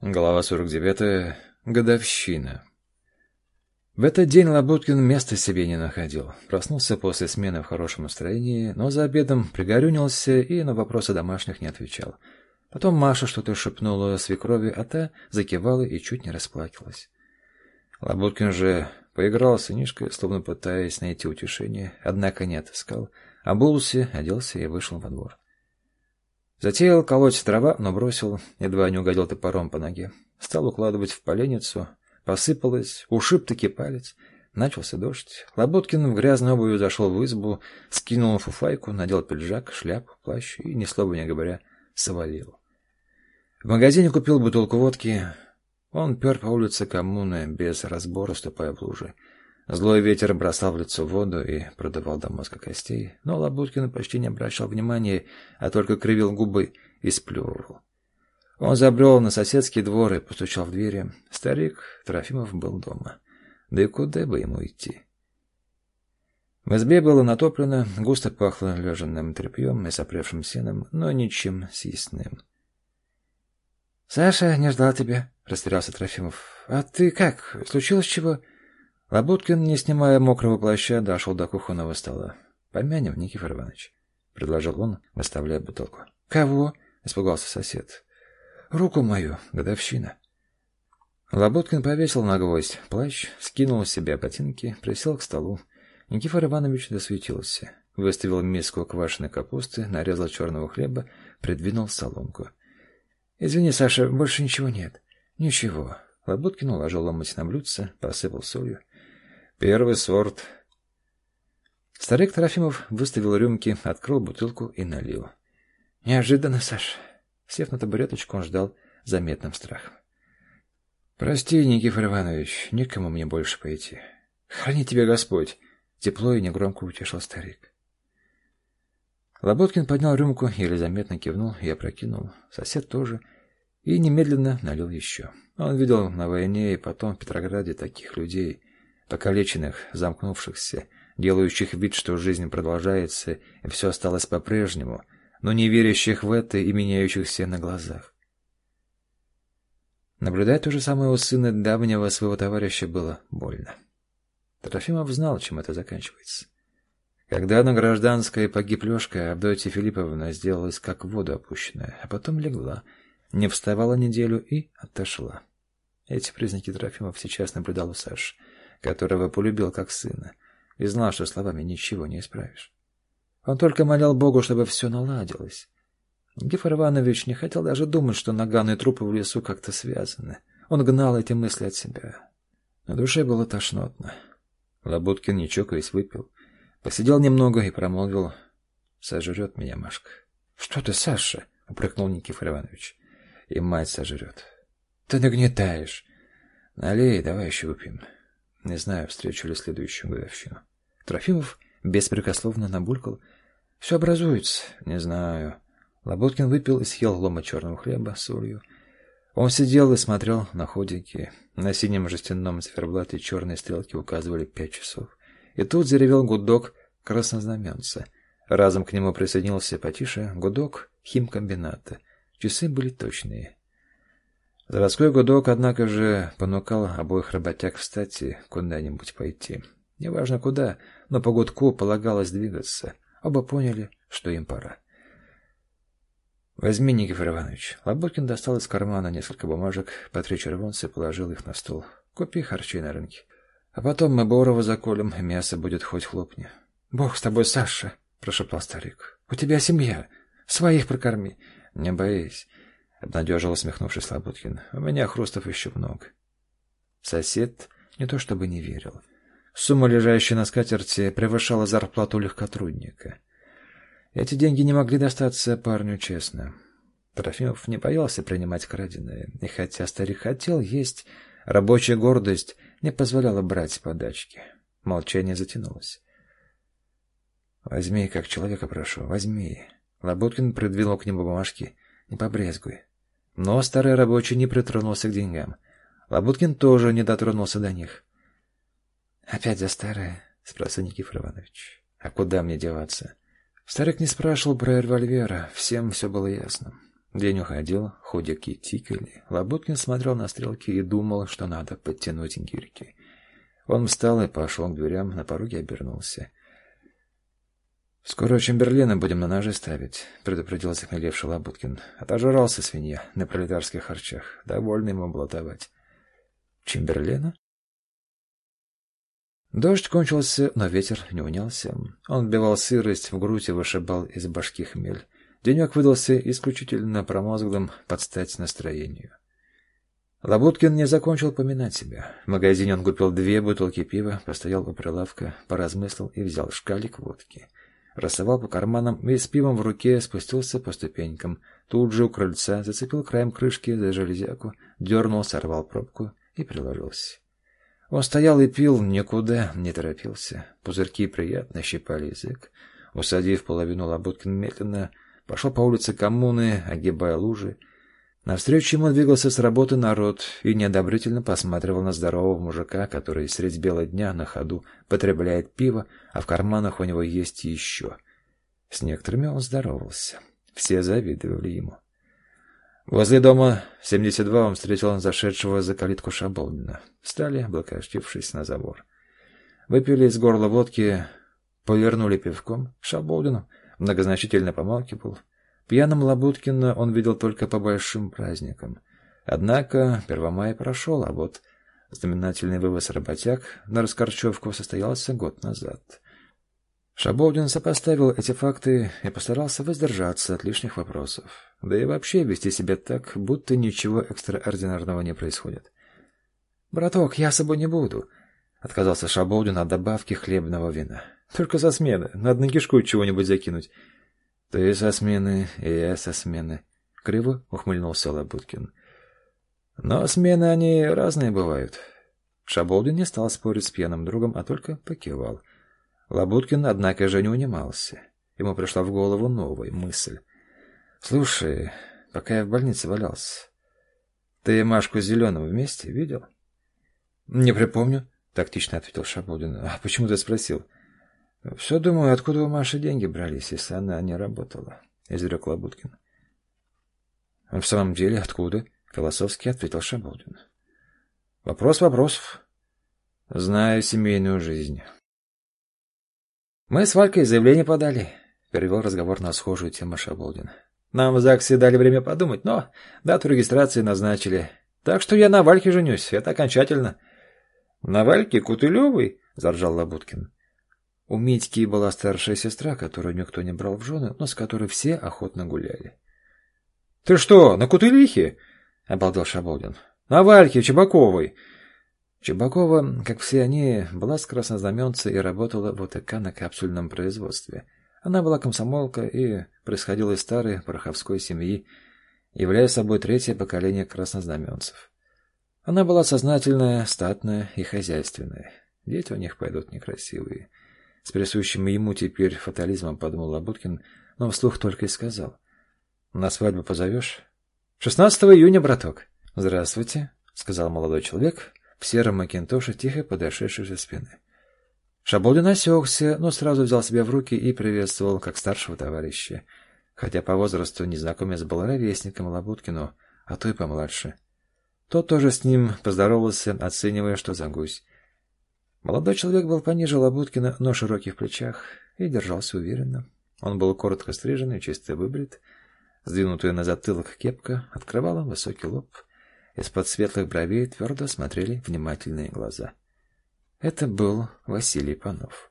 Глава 49. Годовщина. В этот день Лабуткин места себе не находил. Проснулся после смены в хорошем настроении, но за обедом пригорюнился и на вопросы домашних не отвечал. Потом Маша что-то шепнула свекрови, а та закивала и чуть не расплакалась. Лабуткин же поиграл с сынишкой, словно пытаясь найти утешение, однако не отыскал. Обулся, оделся и вышел во двор. Затеял колоть дрова, но бросил, едва не угодил топором по ноге. Стал укладывать в поленницу, посыпалось, ушиб-таки палец. Начался дождь. Лоботкин в грязной обуви зашел в избу, скинул фуфайку, надел пиджак, шляпу, плащ и, ни слова не говоря, свалил. В магазине купил бутылку водки. Он пер по улице коммуны, без разбора ступая в лужи. Злой ветер бросал в лицо воду и продувал до мозга костей, но Лабуткин почти не обращал внимания, а только кривил губы и сплевывал. Он забрел на соседский двор и постучал в двери. Старик Трофимов был дома. Да и куда бы ему идти? В избе было натоплено, густо пахло лежанным тряпьем и сопревшим сеном, но ничем съестным. — Саша не ждал тебя, — растерялся Трофимов. — А ты как? Случилось чего? — Лабуткин, не снимая мокрого плаща, дошел до кухонного стола. «Помянем, Никифор Иванович», — предложил он, выставляя бутылку. «Кого?» — испугался сосед. «Руку мою, годовщина». Лабуткин повесил на гвоздь плащ, скинул с себя ботинки, присел к столу. Никифор Иванович досветился. Выставил миску квашеной капусты, нарезал черного хлеба, придвинул соломку. «Извини, Саша, больше ничего нет». «Ничего». Лабуткин уложил ломоть на блюдце, посыпал солью. Первый сорт. Старик Трофимов выставил рюмки, открыл бутылку и налил. Неожиданно, Саш. Сев на табуреточку, он ждал заметным страхом. Прости, Никифор Иванович, никому мне больше пойти. Храни тебя Господь. Тепло и негромко утешил старик. Лоботкин поднял рюмку, еле заметно кивнул и опрокинул. Сосед тоже. И немедленно налил еще. Он видел на войне и потом в Петрограде таких людей, покалеченных, замкнувшихся, делающих вид, что жизнь продолжается и все осталось по-прежнему, но не верящих в это и меняющихся на глазах. Наблюдать то же самое у сына давнего своего товарища было больно. Трофимов знал, чем это заканчивается. Когда на гражданской погиб Лешка, Авдотья Филипповна сделалась как в воду опущенная, а потом легла, не вставала неделю и отошла. Эти признаки Трофимов сейчас наблюдал у Саши которого полюбил как сына, и знал, что словами ничего не исправишь. Он только молял Богу, чтобы все наладилось. Гефор Иванович не хотел даже думать, что наган и трупы в лесу как-то связаны. Он гнал эти мысли от себя. На душе было тошнотно. Лабуткин, не чокаясь, выпил. Посидел немного и промолвил. «Сожрет меня Машка». «Что ты, Саша?» — упрекнул Никифор Иванович. «И мать сожрет». «Ты нагнетаешь». «Налей, давай еще выпьем». Не знаю, встречу ли следующую годовщину. Трофимов беспрекословно набулькал. Все образуется. Не знаю. Лоботкин выпил и съел лома черного хлеба с солью. Он сидел и смотрел на ходики. На синем жестяном циферблате черные стрелки указывали пять часов. И тут заревел гудок краснознаменца. Разом к нему присоединился потише гудок химкомбината. Часы были точные. Заводской гудок, однако же, понукал обоих работяг встать и куда-нибудь пойти. Неважно куда, но по гудку полагалось двигаться. Оба поняли, что им пора. «Возьми, Никифор Иванович». Лоботкин достал из кармана несколько бумажек, по три червонца и положил их на стол. «Купи харчи на рынке. А потом мы Борова заколем, и мясо будет хоть хлопни». «Бог с тобой, Саша!» — прошептал старик. «У тебя семья. Своих прокорми». «Не боись. — обнадежил, усмехнувшись Лабуткин. — У меня хрустов еще много. Сосед не то чтобы не верил. Сумма, лежащая на скатерти, превышала зарплату легкотрудника. Эти деньги не могли достаться парню честно. Трофимов не боялся принимать краденое, и хотя старик хотел есть, рабочая гордость не позволяла брать подачки. Молчание затянулось. «Возьми, как человека прошу, возьми». Лабуткин придвинул к нему бумажки. «Не побрезгуй». Но старый рабочий не притронулся к деньгам. Лабуткин тоже не дотронулся до них. «Опять за старое?» — спросил Никифор Иванович. «А куда мне деваться?» Старик не спрашивал про револьвера, всем все было ясно. День уходил, ходики тикали. Лабуткин смотрел на стрелки и думал, что надо подтянуть гирьки. Он встал и пошел к дверям, на пороге обернулся. «Скоро Чемберлина будем на ножи ставить», — предупредил захмелевший Лабуткин. «Отожрался свинья на пролетарских харчах. Довольно ему блатовать». «Чемберлина?» Дождь кончился, но ветер не унялся. Он вбивал сырость в грудь и вышибал из башки хмель. Денек выдался исключительно промозглым под стать настроению. Лабуткин не закончил поминать себя. В магазине он купил две бутылки пива, постоял у прилавка, поразмыслил и взял шкалик водки. Рассовал по карманам и с пивом в руке спустился по ступенькам. Тут же у крыльца зацепил краем крышки за железяку, дернул, сорвал пробку и приложился. Он стоял и пил, никуда не торопился. Пузырьки приятно щипали язык. Усадив половину Лабуткин медленно, пошел по улице коммуны, огибая лужи. Навстречу ему двигался с работы народ и неодобрительно посматривал на здорового мужика, который средь бела дня на ходу потребляет пиво, а в карманах у него есть еще. С некоторыми он здоровался. Все завидовали ему. Возле дома 72 он встретил зашедшего за калитку Шаболдина. Встали, облокотившись на забор. Выпили из горла водки, повернули пивком. Шаболдин многозначительно помалкивал. Пьяным Лабуткина он видел только по большим праздникам. Однако Первомай прошел, а вот знаменательный вывоз работяг на Раскорчевку состоялся год назад. Шаболдин сопоставил эти факты и постарался воздержаться от лишних вопросов. Да и вообще вести себя так, будто ничего экстраординарного не происходит. «Браток, я с собой не буду», — отказался Шаболдин от добавки хлебного вина. «Только со смены. Надо на кишку чего-нибудь закинуть». «Ты со смены, и я со смены», — криво ухмыльнулся Лабуткин. «Но смены они разные бывают». Шаболдин не стал спорить с пьяным другом, а только покивал. Лабуткин, однако же, не унимался. Ему пришла в голову новая мысль. «Слушай, пока я в больнице валялся, ты Машку Зеленого вместе видел?» «Не припомню», — тактично ответил Шабудин. «А почему ты спросил?» «Все думаю, откуда у Маши деньги брались, если она не работала», — изрек Лабуткин. «В самом деле, откуда?» — философски ответил Шабудин. «Вопрос вопросов. Знаю семейную жизнь». «Мы с Валькой заявление подали», — перевел разговор на схожую тему Шаболдин. «Нам в ЗАГСе дали время подумать, но дату регистрации назначили. Так что я на Вальке женюсь, это окончательно». «На Вальке Кутылевой?» — заржал Лабуткин. У Митьки была старшая сестра, которую никто не брал в жены, но с которой все охотно гуляли. «Ты что, на Кутылихе?» — обалдел Шаболдин. «На Вальке Чебаковой!» Чебакова, как все они, была с краснознаменца и работала в ОТК на капсульном производстве. Она была комсомолка и происходила из старой пороховской семьи, являя собой третье поколение краснознаменцев. Она была сознательная, статная и хозяйственная. Дети у них пойдут некрасивые. С присущим ему теперь фатализмом подумал Лабуткин, но вслух только и сказал. «На свадьбу позовешь?» «16 июня, браток». «Здравствуйте», — сказал молодой человек, в сером макинтоше, тихо подошедший за спины. Шаболдин осекся, но сразу взял себя в руки и приветствовал как старшего товарища, хотя по возрасту незнакомец был ровесником Лабуткину, а то и помладше. Тот тоже с ним поздоровался, оценивая, что за гусь. Молодой человек был пониже Лабуткина, но широкий в плечах, и держался уверенно. Он был коротко стрижен и чисто выбрит. Сдвинутая на затылок кепка открывала высокий лоб — из-под светлых бровей твердо смотрели внимательные глаза. Это был Василий Панов.